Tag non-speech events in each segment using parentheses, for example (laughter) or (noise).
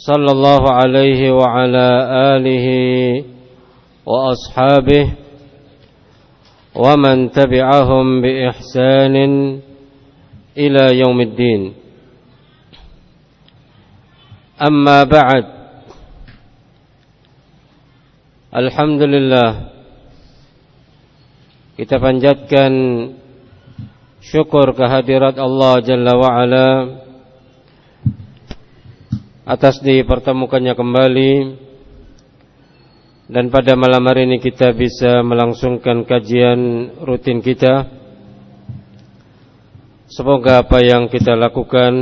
صلى الله عليه وعلى آله وأصحابه ومن تبعهم بإحسان إلى يوم الدين. أما بعد الحمد لله kita panjatkan syukur kehadirat Allah Jalla wa'ala atas dipertemukannya kembali. Dan pada malam hari ini kita bisa melangsungkan kajian rutin kita. Semoga apa yang kita lakukan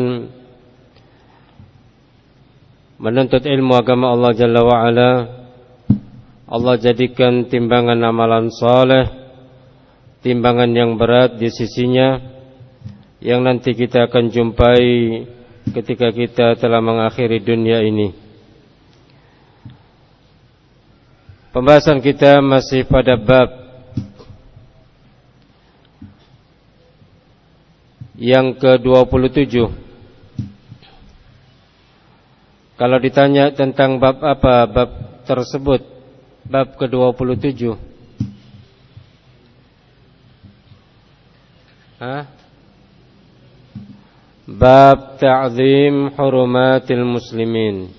menuntut ilmu agama Allah Jalla wa'ala Allah jadikan timbangan amalan soleh timbangan yang berat di sisinya yang nanti kita akan jumpai ketika kita telah mengakhiri dunia ini. Pembahasan kita masih pada bab yang ke-27. Kalau ditanya tentang bab apa bab tersebut, bab ke-27. Hah? Bab ta'zim hurumatil muslimin.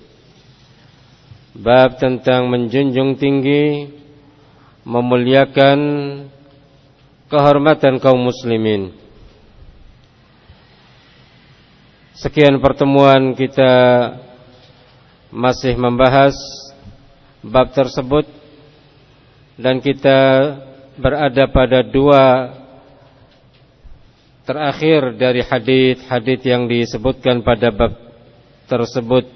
Bab tentang menjunjung tinggi Memuliakan Kehormatan kaum muslimin. Sekian pertemuan kita Masih membahas Bab tersebut Dan kita Berada pada dua terakhir dari hadis-hadis yang disebutkan pada bab tersebut.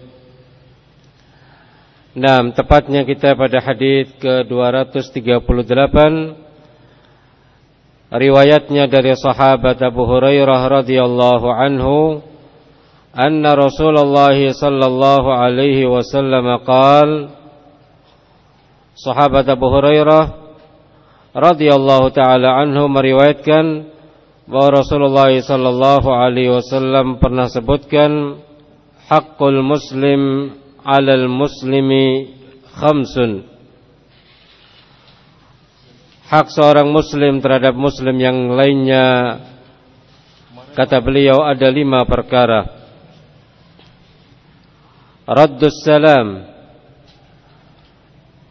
Nah, tepatnya kita pada hadis ke-238 riwayatnya dari sahabat Abu Hurairah radhiyallahu anhu anna Rasulullah sallallahu alaihi wasallam qaal Sahabat Abu Hurairah radhiyallahu taala anhu meriwayatkan bahwa Rasulullah sallallahu alaihi wasallam pernah sebutkan hakul muslim 'alal muslimi khamsun. Hak seorang muslim terhadap muslim yang lainnya kata beliau ada lima perkara. Raddus salam.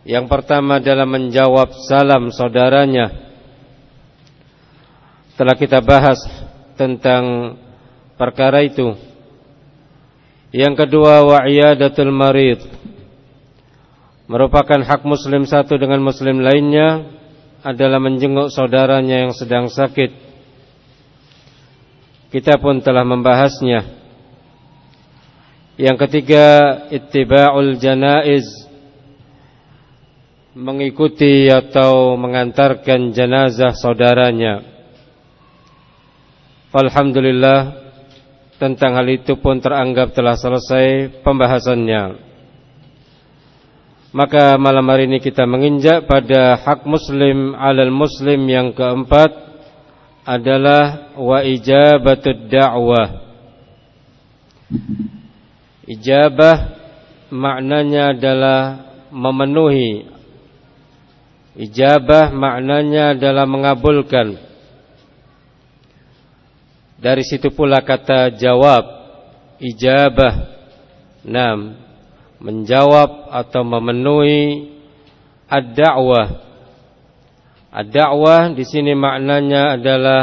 Yang pertama adalah menjawab salam saudaranya telah kita bahas tentang perkara itu. Yang kedua wa'iyadatul marid merupakan hak muslim satu dengan muslim lainnya adalah menjenguk saudaranya yang sedang sakit. Kita pun telah membahasnya. Yang ketiga ittiba'ul janaiz mengikuti atau mengantarkan jenazah saudaranya. Alhamdulillah tentang hal itu pun teranggap telah selesai pembahasannya. Maka malam hari ini kita menginjak pada hak muslim alal muslim yang keempat adalah wa ijabatud da'wah. Ijabah maknanya adalah memenuhi. Ijabah maknanya adalah mengabulkan. Dari situ pula kata jawab, ijabah. Nam, menjawab atau memenuhi ad-da'wah. Ad-da'wah di sini maknanya adalah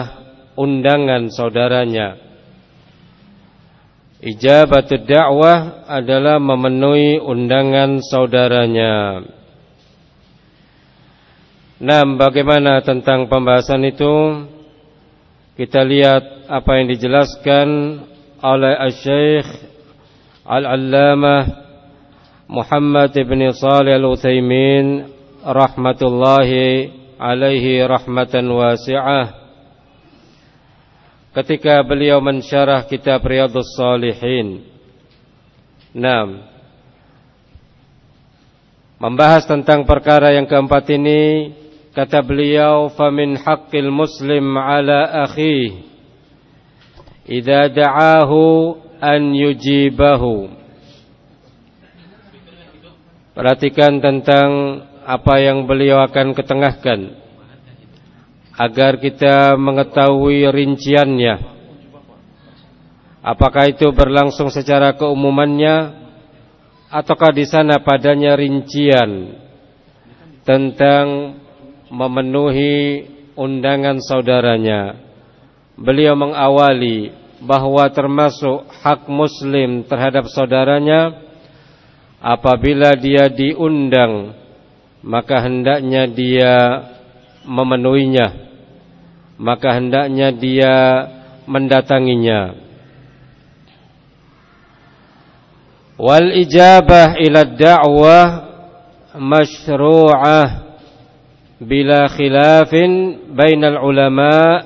undangan saudaranya. Ijabatud da'wah adalah memenuhi undangan saudaranya. Nah, bagaimana tentang pembahasan itu? Kita lihat apa yang dijelaskan oleh Al-Syeikh Al-Allamah Muhammad ibn Salih Al-Uthaymin rahmatullahi alaihi rahmatan wasi'ah ketika beliau mensyarah kitab Riyadhus Shalihin. Naam. Membahas tentang perkara yang keempat ini kata beliau famin haqqil muslim ala akhi idza da'ahu an yujibahu Perhatikan tentang apa yang beliau akan ketengahkan agar kita mengetahui rinciannya. Apakah itu berlangsung secara keumumannya ataukah di sana padanya rincian tentang memenuhi undangan saudaranya. Beliau mengawali bahwa termasuk hak muslim terhadap saudaranya apabila dia diundang maka hendaknya dia memenuhinya maka hendaknya dia mendatanginya. Wal ijabah ila da'wah masyru'ah bila khilafin bainal ulama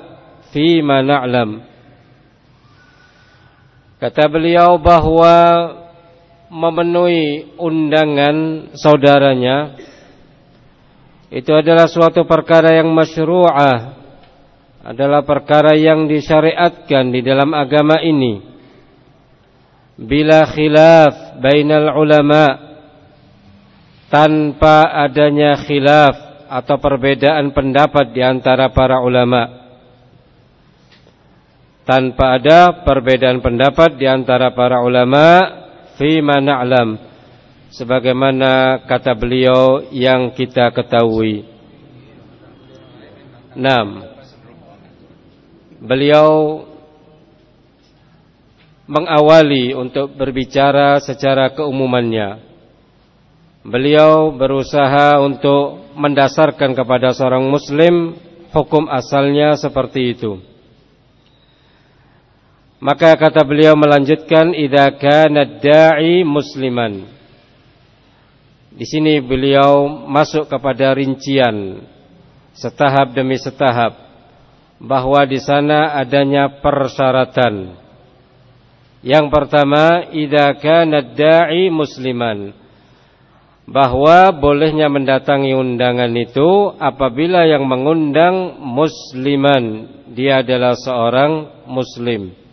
fi ma na'lam. Kata beliau bahwa memenuhi undangan saudaranya itu adalah suatu perkara yang masyru'ah adalah perkara yang disyariatkan di dalam agama ini. Bila khilaf bainal ulama tanpa adanya khilaf atau perbedaan pendapat di antara para ulama tanpa ada perbedaan pendapat di antara para ulama fi na'lam sebagaimana kata beliau yang kita ketahui 6 beliau mengawali untuk berbicara secara keumumannya. Beliau berusaha untuk mendasarkan kepada seorang muslim hukum asalnya seperti itu. Maka kata beliau melanjutkan idza kana da'i musliman. Di sini beliau masuk kepada rincian setahap demi setahap bahwa di sana adanya persyaratan. Yang pertama, idza kana da'i musliman. Bahwa bolehnya mendatangi undangan itu apabila yang mengundang musliman, dia adalah seorang muslim.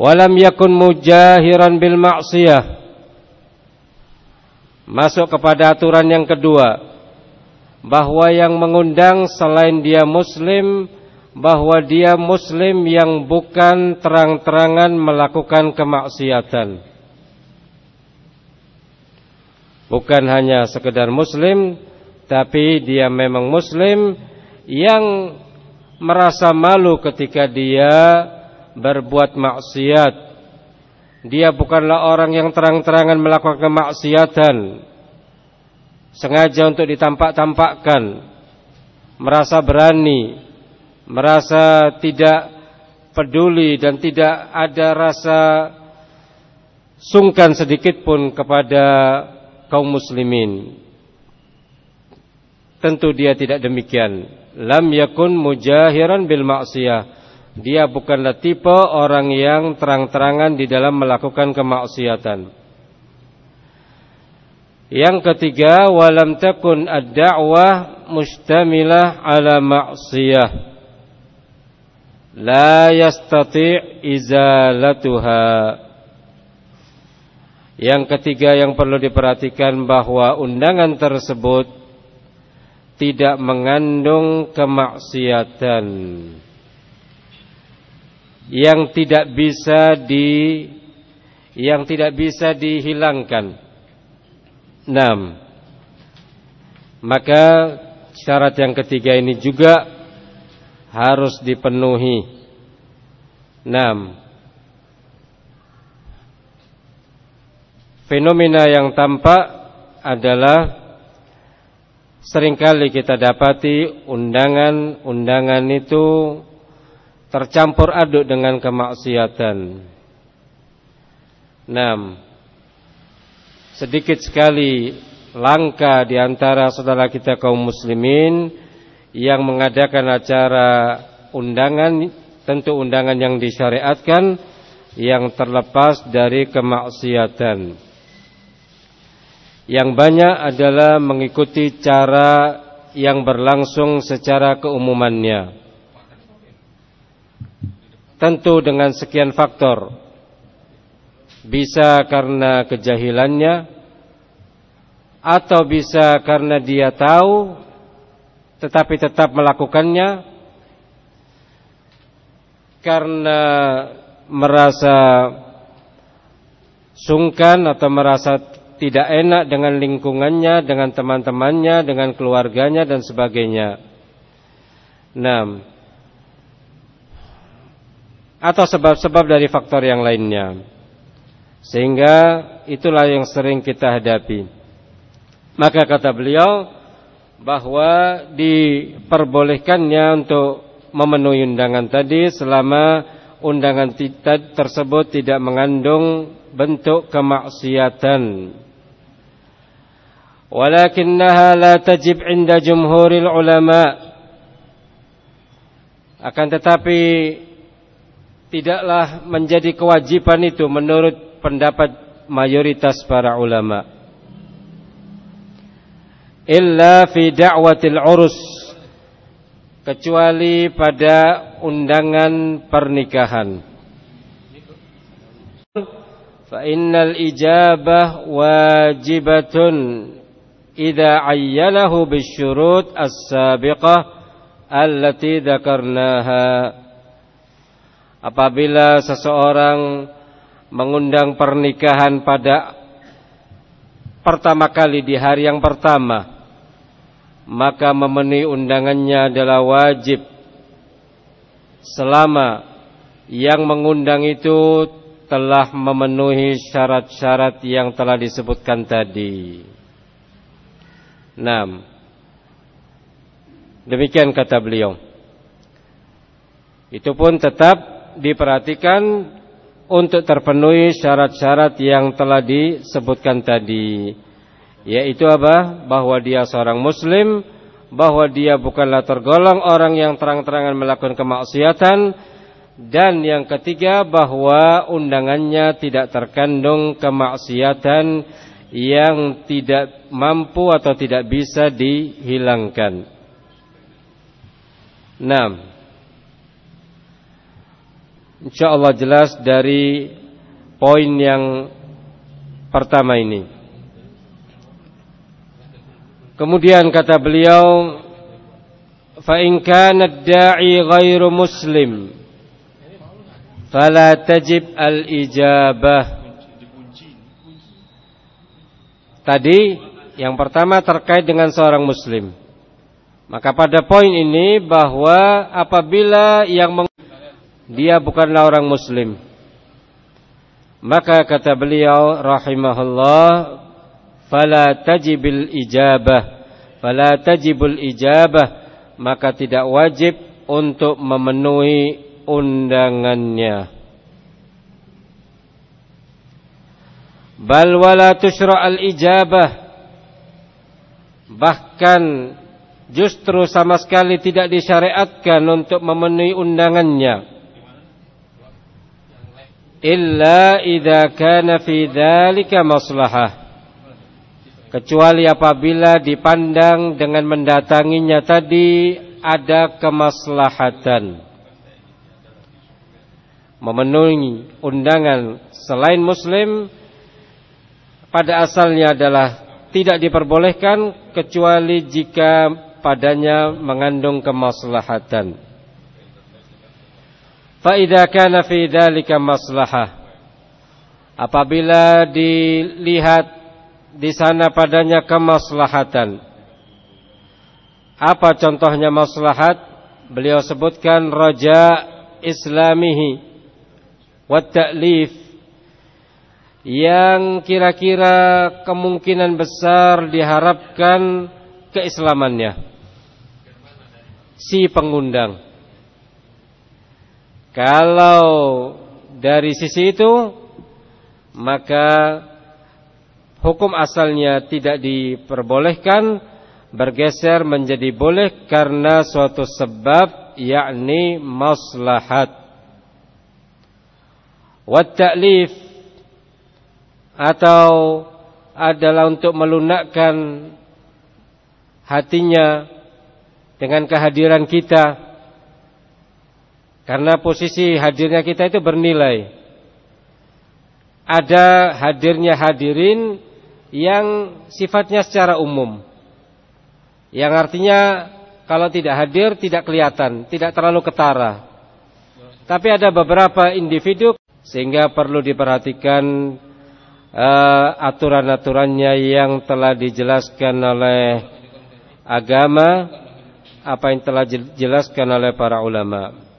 Walam yakun mujahiran bil ma'siyah. Masuk kepada aturan yang kedua bahwa yang mengundang selain dia muslim bahwa dia muslim yang bukan terang-terangan melakukan kemaksiatan bukan hanya sekedar muslim tapi dia memang muslim yang merasa malu ketika dia berbuat maksiat dia bukanlah orang yang terang-terangan melakukan kemaksiatan sengaja untuk ditampak-tampakkan, merasa berani, merasa tidak peduli dan tidak ada rasa sungkan sedikit pun kepada kaum muslimin. Tentu dia tidak demikian. Lam yakun mujahiran bil maksiyah. Dia bukanlah tipe orang yang terang-terangan di dalam melakukan kemaksiatan. Yang ketiga, walam takun ad-da'wah mustamilah ala ma'siyah. La yastati' izalatuha. Yang ketiga yang perlu diperhatikan bahwa undangan tersebut tidak mengandung kemaksiatan. Yang tidak bisa di yang tidak bisa dihilangkan. 6. Maka syarat yang ketiga ini juga harus dipenuhi. 6. Fenomena yang tampak adalah sering kali kita dapati undangan-undangan itu tercampur aduk dengan kemaksiatan. 6. Sedikit sekali langka di antara saudara kita kaum muslimin yang mengadakan acara undangan tentu undangan yang disyariatkan yang terlepas dari kemaksiatan. Yang banyak adalah mengikuti cara yang berlangsung secara keumumannya. Tentu dengan sekian faktor bisa karena kejahilannya atau bisa karena dia tahu tetapi tetap melakukannya karena merasa sungkan atau merasa tidak enak dengan lingkungannya, dengan teman-temannya, dengan keluarganya dan sebagainya. Nah, atau sebab-sebab dari faktor yang lainnya. Sehingga itulah yang sering kita hadapi. Maka kata beliau bahwa diperbolehkannya untuk memenuhi undangan tadi selama undangan tersebut tidak mengandung bentuk kemaksiatan. Walakinnaha la tajib 'inda jumhuril ulama. Akan tetapi tidaklah menjadi kewajiban itu menurut pendapat mayoritas para ulama. Illa fi da'watil urus kecuali pada undangan pernikahan. Fa innal ijabah wajibatun idza ayyanahu bisyurut as-sabiqah allati dzakarnaha apabila seseorang mengundang pernikahan pada pertama kali di hari yang pertama maka memenuhi undangannya adalah wajib selama yang mengundang itu telah memenuhi syarat-syarat yang telah disebutkan tadi. 6. Demikian kata beliau. Itu pun tetap diperhatikan untuk terpenuhi syarat-syarat yang telah disebutkan tadi yaitu apa bahwa dia seorang muslim bahwa dia bukanlah tergolong orang yang terang-terangan melakukan kemaksiatan dan yang ketiga bahwa undangannya tidak terkandung kemaksiatan yang tidak mampu atau tidak bisa dihilangkan. 6 insyaallah jelas dari poin yang pertama ini. Kemudian kata beliau, "Fa in kana ghairu muslim, fala tajib al-ijabah." Tadi yang pertama terkait dengan seorang muslim. Maka pada poin ini bahwa apabila yang dia bukanlah orang muslim. Maka kata beliau rahimahullah, fala tajibil ijabah, fala tajibul ijabah, maka tidak wajib untuk memenuhi undangannya. Bal wala al ijabah. Bahkan justru sama sekali tidak disyariatkan untuk memenuhi undangannya illa idza kana fi maslahah. Kecuali apabila dipandang dengan mendatanginya tadi ada kemaslahatan. Memenuhi undangan selain muslim pada asalnya adalah tidak diperbolehkan kecuali jika padanya mengandung kemaslahatan Fa idza kana fi dzalika maslahah. Apabila dilihat di sana padanya kemaslahatan. Apa contohnya maslahat? Beliau sebutkan raja islamihi wa ta'lif yang kira-kira kemungkinan besar diharapkan keislamannya si pengundang kalau dari sisi itu maka hukum asalnya tidak diperbolehkan bergeser menjadi boleh karena suatu sebab yakni maslahat. Wat atau adalah untuk melunakkan hatinya dengan kehadiran kita. Karena posisi hadirnya kita itu bernilai. Ada hadirnya hadirin yang sifatnya secara umum. Yang artinya kalau tidak hadir tidak kelihatan, tidak terlalu ketara. Tapi ada beberapa individu sehingga perlu diperhatikan uh, aturan-aturannya yang telah dijelaskan oleh agama, apa yang telah dijelaskan oleh para ulama.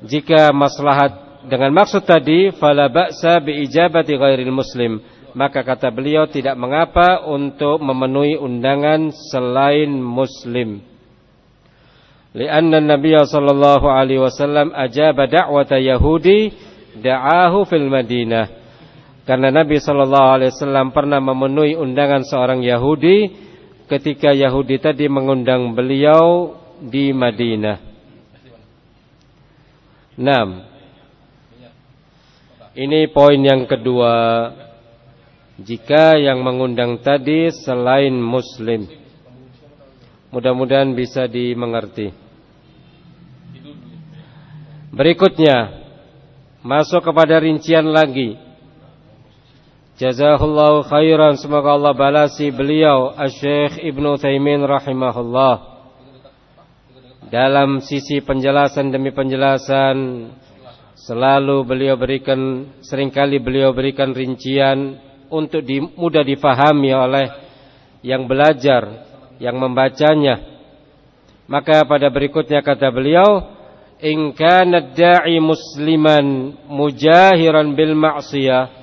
Jika maslahat dengan maksud tadi fala ba'sa bi ijabati ghairil muslim maka kata beliau tidak mengapa untuk memenuhi undangan selain muslim. Lianna Nabi sallallahu alaihi wasallam ajaba da'wata Yahudi da'ahu fil Madinah. Karena Nabi sallallahu alaihi wasallam pernah memenuhi undangan seorang Yahudi ketika Yahudi tadi mengundang beliau di Madinah. 6. Ini poin yang kedua jika yang mengundang tadi selain muslim. Mudah-mudahan bisa dimengerti. Berikutnya masuk kepada rincian lagi. Jazahullahu khairan semoga Allah balasi beliau Asy-Syaikh Ibnu Taimin rahimahullah. Dalam sisi penjelasan demi penjelasan selalu beliau berikan sering kali beliau berikan rincian untuk di, mudah difahami oleh yang belajar, yang membacanya. Maka pada berikutnya kata beliau, "In kana da'i musliman mujahiran bil ma'siyah."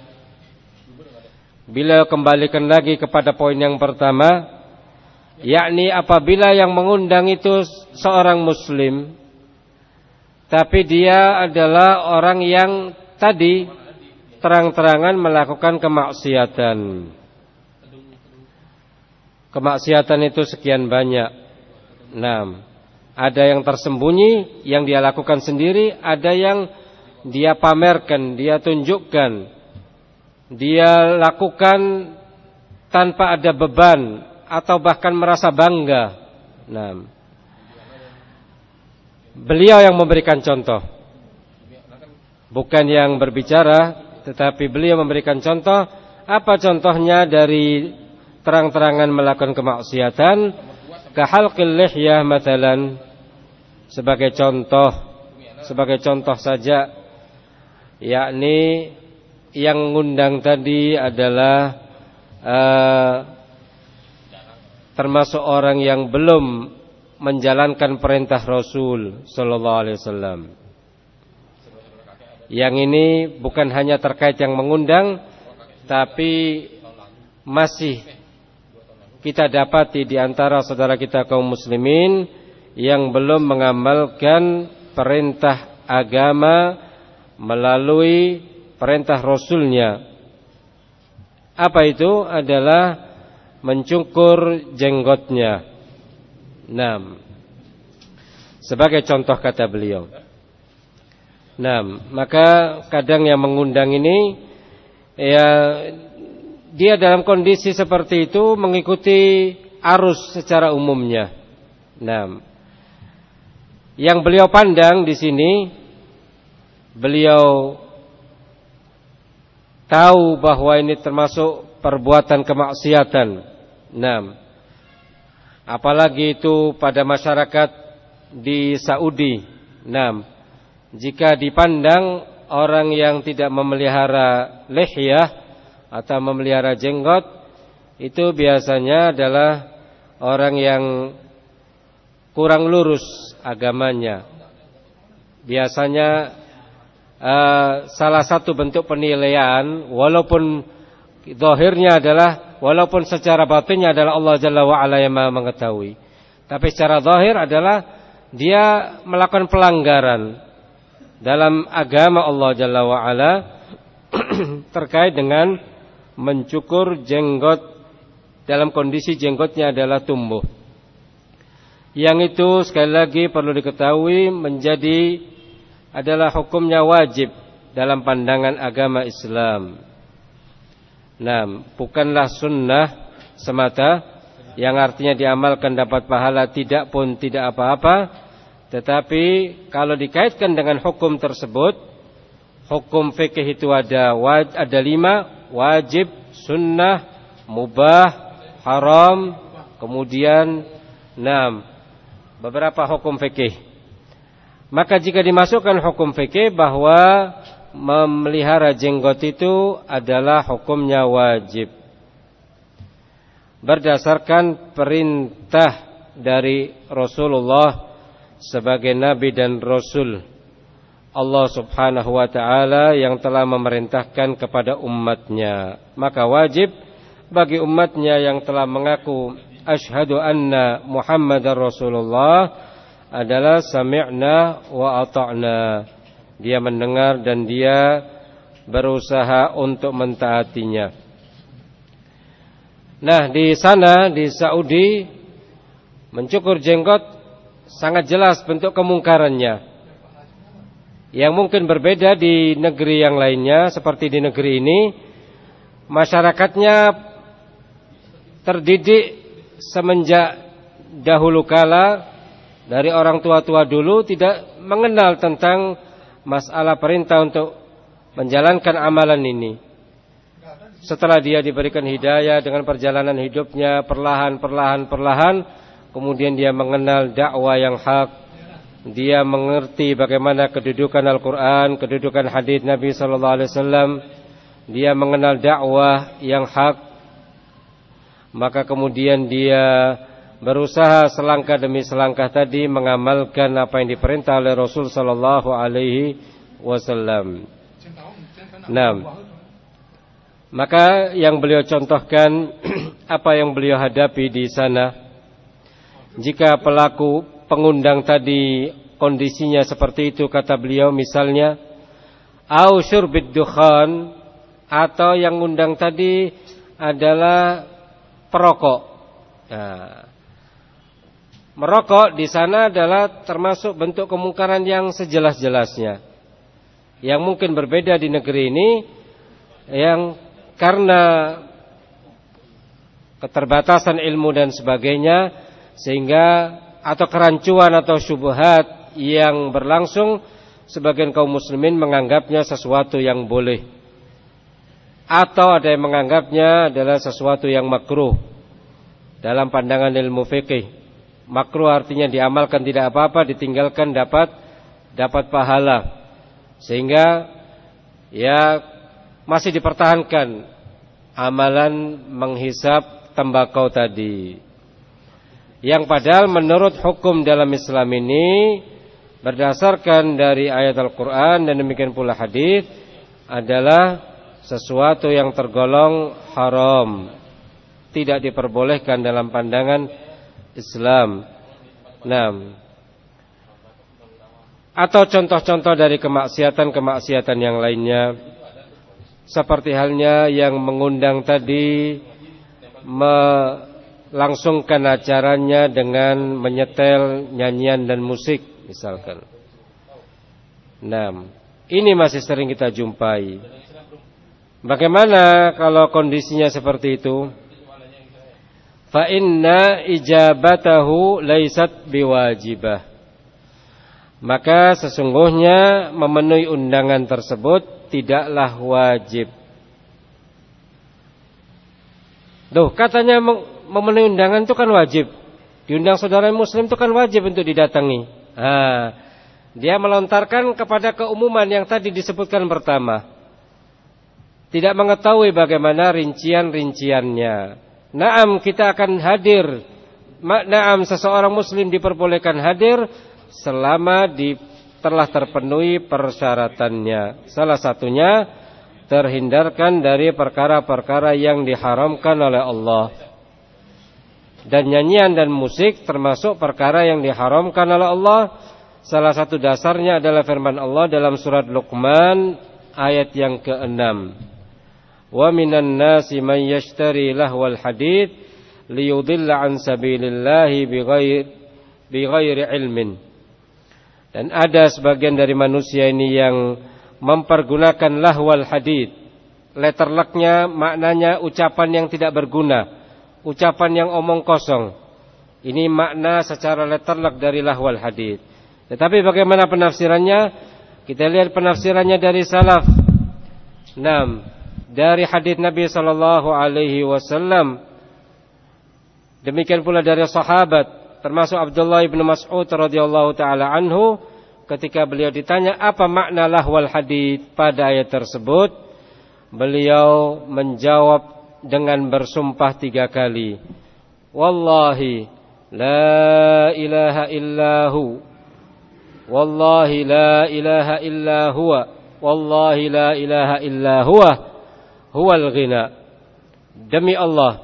Bila kembalikan lagi kepada poin yang pertama, yakni apabila yang mengundang itu seorang muslim tapi dia adalah orang yang tadi terang-terangan melakukan kemaksiatan. Kemaksiatan itu sekian banyak. Nah, ada yang tersembunyi yang dia lakukan sendiri, ada yang dia pamerkan, dia tunjukkan. Dia lakukan tanpa ada beban atau bahkan merasa bangga. Nah, beliau yang memberikan contoh. Bukan yang berbicara, tetapi beliau memberikan contoh. Apa contohnya dari terang-terangan melakukan kemaksiatan? Kahalqil lihyah matalan sebagai contoh sebagai contoh saja. Yakni yang ngundang tadi adalah uh, termasuk orang yang belum menjalankan perintah Rasul sallallahu alaihi wasallam yang ini bukan hanya terkait yang mengundang tapi masih kita dapati di antara saudara kita kaum muslimin yang belum mengamalkan perintah agama melalui perintah rasulnya. Apa itu? Adalah mencukur jenggotnya. Nah, sebagai contoh kata beliau. Nah, maka kadang yang mengundang ini ya dia dalam kondisi seperti itu mengikuti arus secara umumnya. Nah, yang beliau pandang di sini beliau tahu bahwa ini termasuk perbuatan kemaksiatan. Nah, apalagi itu pada masyarakat di Saudi. Nah, jika dipandang orang yang tidak memelihara lehyah atau memelihara jenggot itu biasanya adalah orang yang kurang lurus agamanya. Biasanya uh, salah satu bentuk penilaian walaupun zahirnya adalah walaupun secara batinnya adalah Allah Jalla wa yang mengetahui. Tapi secara zahir adalah dia melakukan pelanggaran dalam agama Allah Jalla wa'ala (clears throat) terkait dengan mencukur jenggot dalam kondisi jenggotnya adalah tumbuh. Yang itu sekali lagi perlu diketahui menjadi adalah hukumnya wajib dalam pandangan agama Islam. Nah, bukanlah sunnah semata yang artinya diamalkan dapat pahala tidak pun tidak apa-apa tetapi kalau dikaitkan dengan hukum tersebut, hukum fikih itu ada ada lima, wajib, sunnah, mubah, haram, kemudian enam, beberapa hukum fikih. Maka jika dimasukkan hukum fikih bahwa memelihara jenggot itu adalah hukumnya wajib. Berdasarkan perintah dari Rasulullah sebagai nabi dan rasul Allah Subhanahu wa taala yang telah memerintahkan kepada umatnya. Maka wajib bagi umatnya yang telah mengaku asyhadu anna Muhammadar Rasulullah adalah sami'na wa ata'na. Dia mendengar dan dia berusaha untuk mentaatinya. Nah, di sana di Saudi mencukur jenggot sangat jelas bentuk kemungkarannya. Yang mungkin berbeda di negeri yang lainnya seperti di negeri ini masyarakatnya terdidik semenjak dahulu kala dari orang tua-tua dulu tidak mengenal tentang masalah perintah untuk menjalankan amalan ini. Setelah dia diberikan hidayah dengan perjalanan hidupnya perlahan perlahan perlahan kemudian dia mengenal dakwah yang hak, dia mengerti bagaimana kedudukan Al-Quran, kedudukan hadis Nabi Sallallahu Alaihi Wasallam, dia mengenal dakwah yang hak, maka kemudian dia berusaha selangkah demi selangkah tadi mengamalkan apa yang diperintah oleh Rasul Sallallahu Alaihi Wasallam. Nah, maka yang beliau contohkan (clears throat) apa yang beliau hadapi di sana jika pelaku pengundang tadi kondisinya seperti itu kata beliau misalnya au syurbid dukhan atau yang undang tadi adalah perokok. Nah, merokok di sana adalah termasuk bentuk kemungkaran yang sejelas-jelasnya. Yang mungkin berbeda di negeri ini yang karena keterbatasan ilmu dan sebagainya sehingga atau kerancuan atau syubhat yang berlangsung sebagian kaum muslimin menganggapnya sesuatu yang boleh atau ada yang menganggapnya adalah sesuatu yang makruh dalam pandangan ilmu fikih. Makruh artinya diamalkan tidak apa-apa, ditinggalkan dapat dapat pahala. Sehingga ya masih dipertahankan amalan menghisap tembakau tadi. Yang padahal menurut hukum dalam Islam ini berdasarkan dari ayat Al-Qur'an dan demikian pula hadis adalah sesuatu yang tergolong haram. Tidak diperbolehkan dalam pandangan Islam. Nah, atau contoh-contoh dari kemaksiatan-kemaksiatan yang lainnya seperti halnya yang mengundang tadi me langsungkan acaranya dengan menyetel nyanyian dan musik misalkan. Nah, ini masih sering kita jumpai. Bagaimana kalau kondisinya seperti itu? Fa inna ijabatahu laisat biwajibah. Maka sesungguhnya memenuhi undangan tersebut tidaklah wajib. Duh, katanya memenuhi undangan itu kan wajib. Diundang saudara muslim itu kan wajib untuk didatangi. Nah, Dia melontarkan kepada keumuman yang tadi disebutkan pertama. Tidak mengetahui bagaimana rincian-rinciannya. Naam kita akan hadir. Naam seseorang muslim diperbolehkan hadir selama di telah terpenuhi persyaratannya. Salah satunya terhindarkan dari perkara-perkara yang diharamkan oleh Allah. Dan nyanyian dan musik termasuk perkara yang diharamkan oleh Allah. Salah satu dasarnya adalah firman Allah dalam surat Luqman ayat yang ke-6. Wa minan nasi man yashtari lahwal hadith liyudilla an sabilillahi bighairi bighairi ilmin. Dan ada sebagian dari manusia ini yang mempergunakan lahwal hadid. Letterleknya maknanya ucapan yang tidak berguna, ucapan yang omong kosong. Ini makna secara letterlek dari lahwal hadid. Tetapi bagaimana penafsirannya? Kita lihat penafsirannya dari salaf. 6. Dari hadis Nabi sallallahu alaihi wasallam. Demikian pula dari sahabat termasuk Abdullah bin Mas'ud radhiyallahu taala anhu ketika beliau ditanya apa makna lahwal hadith pada ayat tersebut, beliau menjawab dengan bersumpah tiga kali. Wallahi la ilaha illahu. Wallahi la ilaha illa huwa. Wallahi la ilaha illa huwa. Huwal ghina. Demi Allah,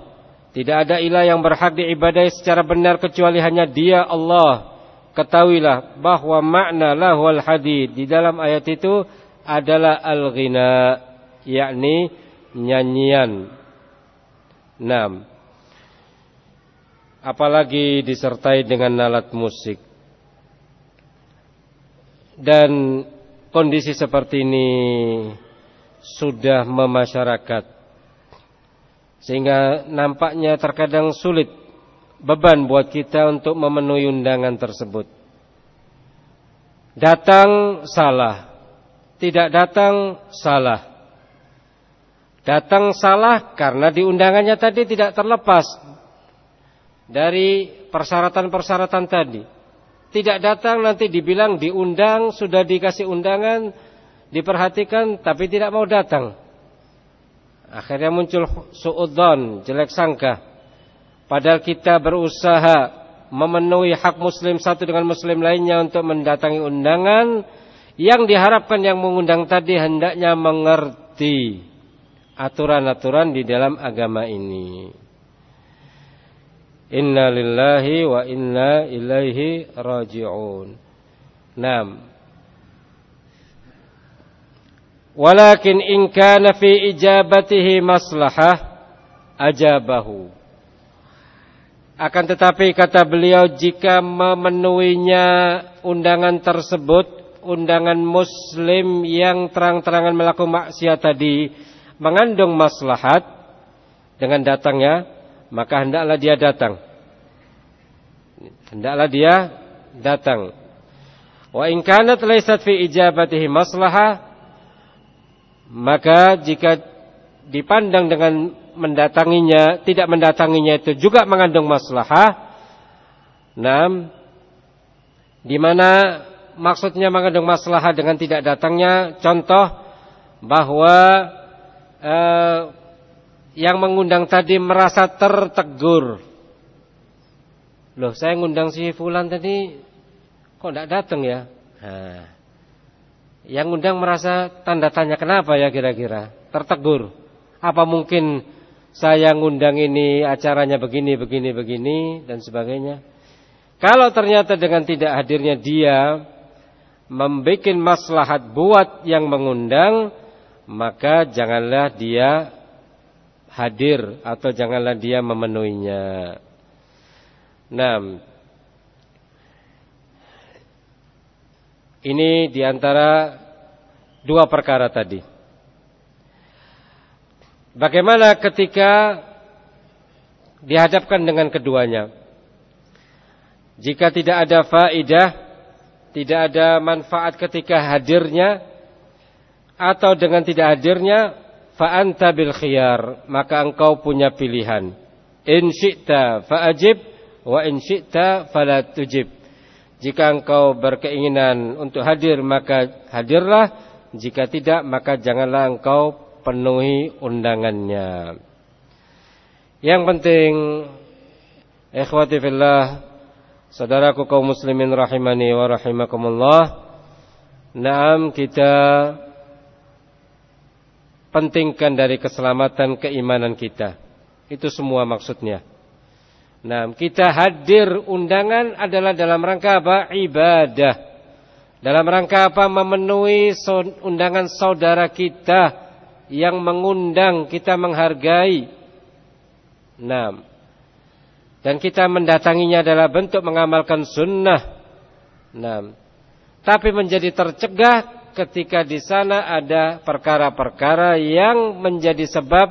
tidak ada ilah yang berhak diibadai secara benar kecuali hanya Dia Allah ketahuilah bahwa makna lahwal hadid di dalam ayat itu adalah al-ghina yakni nyanyian. 6. Apalagi disertai dengan alat musik. Dan kondisi seperti ini sudah memasyarakat. Sehingga nampaknya terkadang sulit beban buat kita untuk memenuhi undangan tersebut. Datang salah, tidak datang salah. Datang salah karena di undangannya tadi tidak terlepas dari persyaratan-persyaratan tadi. Tidak datang nanti dibilang diundang, sudah dikasih undangan, diperhatikan tapi tidak mau datang. Akhirnya muncul suudzon, jelek sangka. Padahal kita berusaha memenuhi hak muslim satu dengan muslim lainnya untuk mendatangi undangan yang diharapkan yang mengundang tadi hendaknya mengerti aturan-aturan di dalam agama ini. Inna lillahi wa inna ilaihi raji'un. Nam. Walakin in kana fi ijabatihi maslahah ajabahu. Akan tetapi kata beliau jika memenuhinya undangan tersebut, undangan muslim yang terang-terangan melakukan maksiat tadi mengandung maslahat dengan datangnya, maka hendaklah dia datang. Hendaklah dia datang. Wa in kanat laysat fi ijabatihi maslahah maka jika dipandang dengan mendatanginya, tidak mendatanginya itu juga mengandung maslahah. Nah, di mana maksudnya mengandung maslahah dengan tidak datangnya? Contoh bahwa eh, yang mengundang tadi merasa tertegur. Loh, saya ngundang si fulan tadi kok tidak datang ya? Nah, yang ngundang merasa tanda tanya kenapa ya kira-kira? Tertegur. Apa mungkin saya ngundang ini acaranya begini, begini, begini dan sebagainya. Kalau ternyata dengan tidak hadirnya dia membuat maslahat buat yang mengundang, maka janganlah dia hadir atau janganlah dia memenuhinya. Nah, ini di antara dua perkara tadi. Bagaimana ketika dihadapkan dengan keduanya? Jika tidak ada faidah, tidak ada manfaat ketika hadirnya atau dengan tidak hadirnya, fa'anta bil khiyar, maka engkau punya pilihan. In syi'ta fa'ajib wa in syi'ta. Jika engkau berkeinginan untuk hadir maka hadirlah, jika tidak maka janganlah engkau penuhi undangannya. Yang penting ikhwati fillah, saudaraku kaum muslimin rahimani wa rahimakumullah, naam kita pentingkan dari keselamatan keimanan kita. Itu semua maksudnya. Nah, kita hadir undangan adalah dalam rangka apa? Ibadah. Dalam rangka apa? Memenuhi undangan saudara kita yang mengundang kita menghargai. Nah, dan kita mendatanginya adalah bentuk mengamalkan sunnah. Nah, tapi menjadi tercegah ketika di sana ada perkara-perkara yang menjadi sebab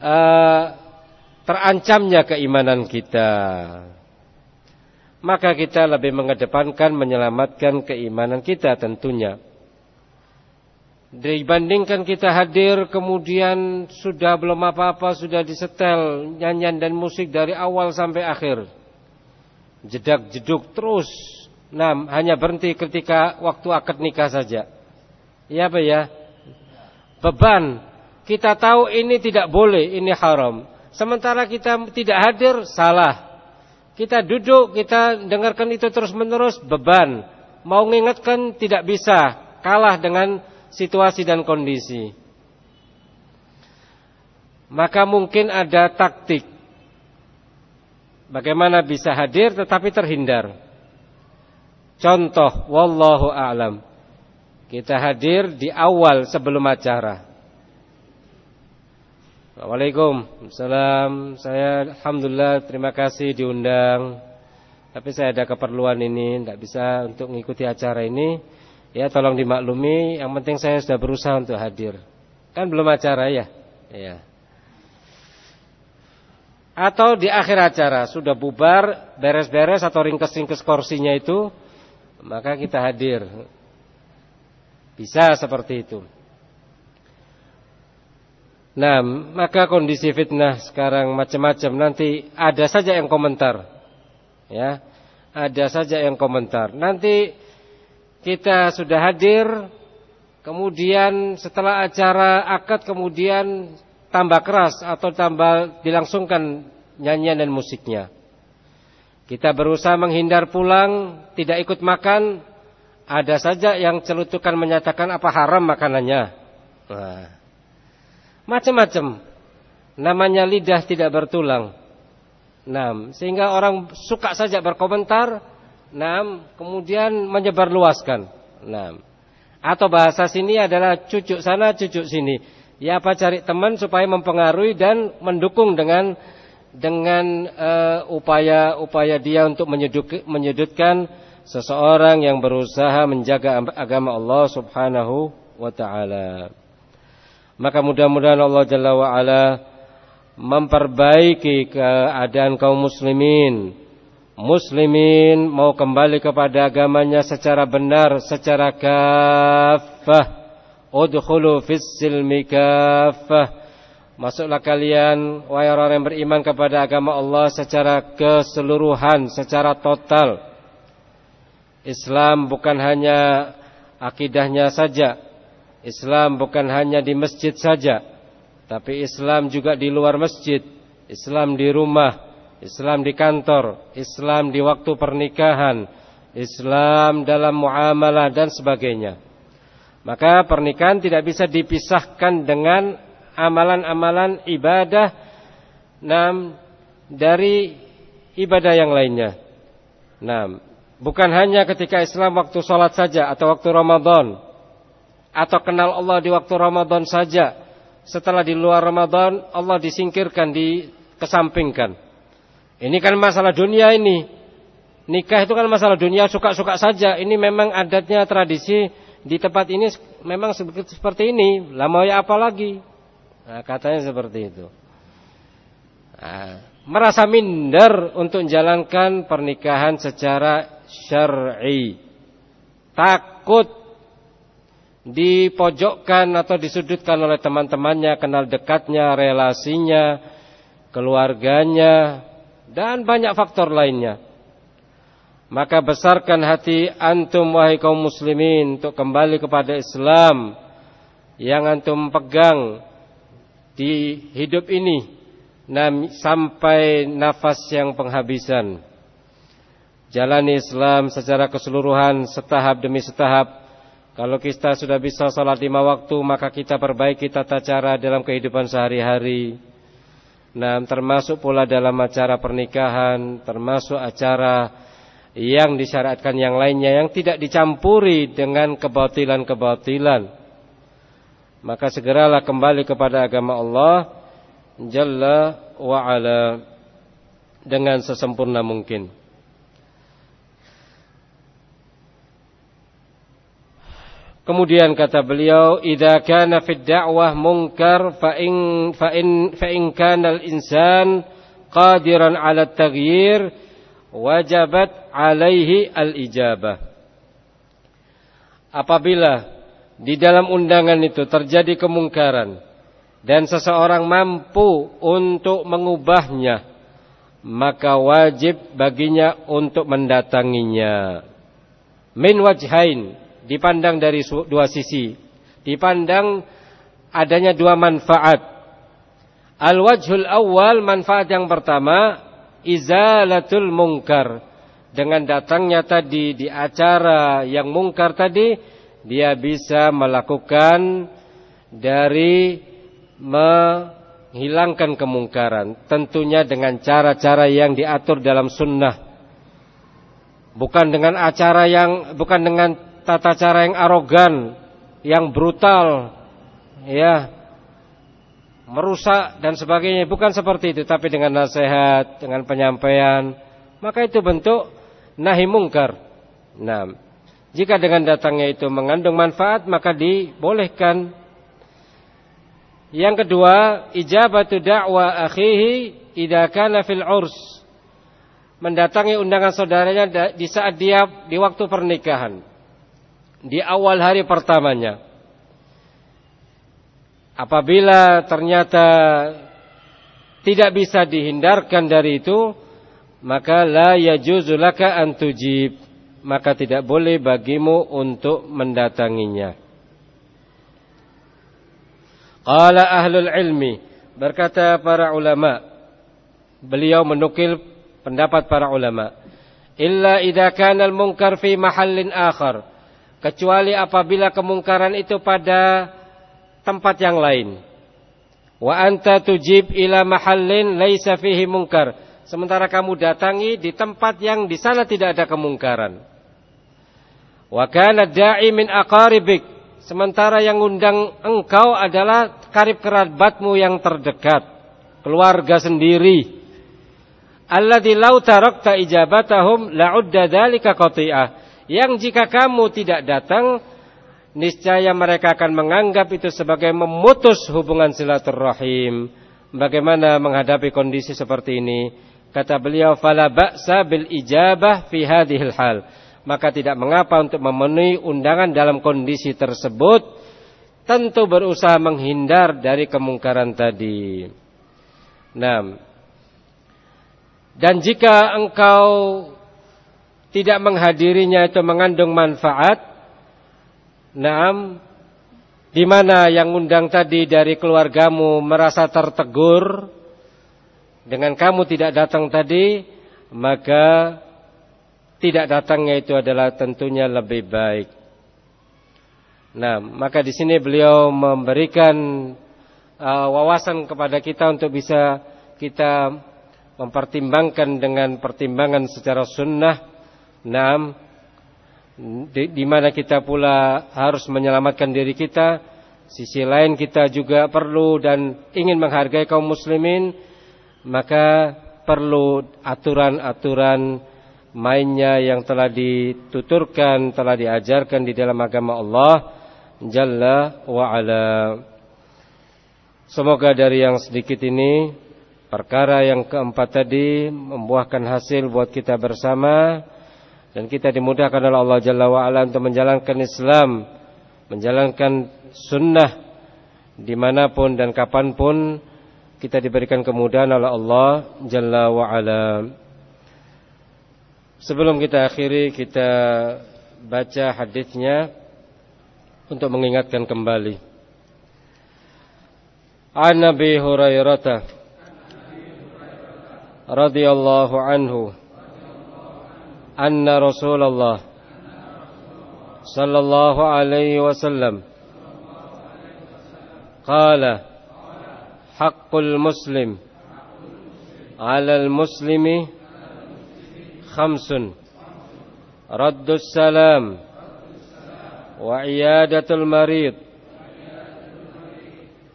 uh, terancamnya keimanan kita. Maka kita lebih mengedepankan menyelamatkan keimanan kita tentunya. Dibandingkan kita hadir kemudian sudah belum apa-apa sudah disetel nyanyian dan musik dari awal sampai akhir. Jedak jeduk terus. Nah, hanya berhenti ketika waktu akad nikah saja. Ya apa ya? Beban. Kita tahu ini tidak boleh, ini haram. Sementara kita tidak hadir, salah. Kita duduk, kita dengarkan itu terus-menerus, beban. Mau mengingatkan tidak bisa, kalah dengan situasi dan kondisi. Maka mungkin ada taktik. Bagaimana bisa hadir tetapi terhindar. Contoh, wallahu a'lam. Kita hadir di awal sebelum acara. Waalaikumsalam. Saya alhamdulillah terima kasih diundang. Tapi saya ada keperluan ini, tidak bisa untuk mengikuti acara ini. Ya, tolong dimaklumi. Yang penting saya sudah berusaha untuk hadir. Kan belum acara ya? Ya. Atau di akhir acara sudah bubar, beres-beres atau ringkes-ringkes kursinya itu, maka kita hadir. Bisa seperti itu. Nah, maka kondisi fitnah sekarang macam-macam. Nanti ada saja yang komentar. Ya. Ada saja yang komentar. Nanti kita sudah hadir, kemudian setelah acara akad kemudian tambah keras atau tambah dilangsungkan nyanyian dan musiknya. Kita berusaha menghindar pulang, tidak ikut makan. Ada saja yang celutukan menyatakan apa haram makanannya. Nah, Macam-macam. Namanya lidah tidak bertulang. Nah, sehingga orang suka saja berkomentar. Nah, kemudian menyebarluaskan. Nah, atau bahasa sini adalah cucuk sana, cucuk sini. Ya apa cari teman supaya mempengaruhi dan mendukung dengan dengan upaya-upaya uh, dia untuk menyudut, menyudutkan seseorang yang berusaha menjaga agama Allah Subhanahu wa taala. Maka mudah-mudahan Allah Jalla wa'ala memperbaiki keadaan kaum muslimin. Muslimin mau kembali kepada agamanya secara benar, secara kafah. Udkhulu fis silmi kafah. Masuklah kalian wahai orang yang beriman kepada agama Allah secara keseluruhan, secara total. Islam bukan hanya akidahnya saja, Islam bukan hanya di masjid saja, tapi Islam juga di luar masjid, Islam di rumah, Islam di kantor, Islam di waktu pernikahan, Islam dalam muamalah dan sebagainya. Maka pernikahan tidak bisa dipisahkan dengan amalan-amalan ibadah nam dari ibadah yang lainnya. Nam, bukan hanya ketika Islam waktu sholat saja atau waktu Ramadan atau kenal Allah di waktu Ramadan saja. Setelah di luar Ramadan Allah disingkirkan, dikesampingkan. Ini kan masalah dunia ini. Nikah itu kan masalah dunia suka-suka saja. Ini memang adatnya tradisi di tempat ini memang seperti ini. Lama ya apa lagi? Nah, katanya seperti itu. Nah, merasa minder untuk menjalankan pernikahan secara syar'i. Takut dipojokkan atau disudutkan oleh teman-temannya, kenal dekatnya, relasinya, keluarganya, dan banyak faktor lainnya. Maka besarkan hati antum wahai kaum muslimin untuk kembali kepada Islam yang antum pegang di hidup ini sampai nafas yang penghabisan. Jalani Islam secara keseluruhan setahap demi setahap. Kalau kita sudah bisa salat lima waktu maka kita perbaiki tata cara dalam kehidupan sehari-hari. Nah, termasuk pula dalam acara pernikahan, termasuk acara yang disyariatkan yang lainnya yang tidak dicampuri dengan kebatilan-kebatilan. Maka segeralah kembali kepada agama Allah Jalla wa ala dengan sesempurna mungkin. Kemudian kata beliau, "Idza kana fid da'wah munkar fa in fa in fa in kana al-insan qadiran 'ala at-taghyir wajabat alaihi al-ijabah. Apabila di dalam undangan itu terjadi kemungkaran dan seseorang mampu untuk mengubahnya, maka wajib baginya untuk mendatanginya. Min wajhain dipandang dari dua sisi. Dipandang adanya dua manfaat. Al-wajhul awal manfaat yang pertama izalatul mungkar. Dengan datangnya tadi di acara yang mungkar tadi, dia bisa melakukan dari menghilangkan kemungkaran. Tentunya dengan cara-cara yang diatur dalam sunnah. Bukan dengan acara yang, bukan dengan tata cara yang arogan, yang brutal, ya, merusak dan sebagainya. Bukan seperti itu tapi dengan nasihat dengan penyampaian maka itu bentuk nahi mungkar. Nah jika dengan datangnya itu mengandung manfaat maka dibolehkan. Yang kedua ijabatu da'wa akhihi idza kana fil urs. Mendatangi undangan saudaranya di saat dia di waktu pernikahan di awal hari pertamanya. Apabila ternyata tidak bisa dihindarkan dari itu, maka la yajuzu laka an tujib, maka tidak boleh bagimu untuk mendatanginya. Qala ahlul ilmi, berkata para ulama, beliau menukil pendapat para ulama, illa idza kana al-munkar fi mahallin akhar, kecuali apabila kemungkaran itu pada tempat yang lain. Wa anta tujib ila mahallin laisa fihi munkar. Sementara kamu datangi di tempat yang di sana tidak ada kemungkaran. Wa kana da'i min aqaribik. Sementara yang undang engkau adalah karib kerabatmu yang terdekat, keluarga sendiri. Alladzi law tarakta ijabatahum la'udda dzalika qati'ah. Yang jika kamu tidak datang, niscaya mereka akan menganggap itu sebagai memutus hubungan silaturahim. Bagaimana menghadapi kondisi seperti ini? Kata beliau, "Fala ba'sa bil ijabah fi hadhil hal." Maka tidak mengapa untuk memenuhi undangan dalam kondisi tersebut, tentu berusaha menghindar dari kemungkaran tadi. Nah, dan jika engkau tidak menghadirinya itu mengandung manfaat, Naam, di mana yang undang tadi dari keluargamu merasa tertegur dengan kamu tidak datang tadi, maka tidak datangnya itu adalah tentunya lebih baik. Nah, maka di sini beliau memberikan uh, wawasan kepada kita untuk bisa kita mempertimbangkan dengan pertimbangan secara sunnah. Nah, di, di mana kita pula harus menyelamatkan diri kita, sisi lain kita juga perlu dan ingin menghargai kaum muslimin, maka perlu aturan-aturan mainnya yang telah dituturkan, telah diajarkan di dalam agama Allah Jalla wa ala. Semoga dari yang sedikit ini perkara yang keempat tadi membuahkan hasil buat kita bersama dan kita dimudahkan oleh Allah Jalla wa untuk menjalankan Islam, menjalankan sunnah di mana pun dan kapan pun kita diberikan kemudahan oleh Allah Jalla wa ala. Sebelum kita akhiri kita baca hadisnya untuk mengingatkan kembali. An Nabi Hurairah radhiyallahu anhu أن رسول الله صلى الله عليه وسلم قال حق المسلم على المسلم خمس. رد السلام وعيادة المريض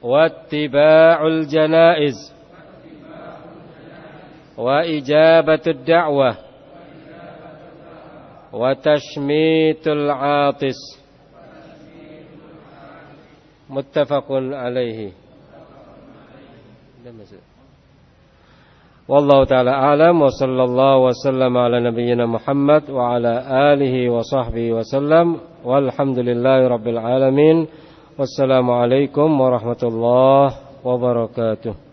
واتباع الجنائز وإجابة الدعوة وتشميت العاطس. متفق عليه. والله تعالى أعلم وصلى الله وسلم على نبينا محمد وعلى آله وصحبه وسلم. والحمد لله رب العالمين. والسلام عليكم ورحمة الله وبركاته.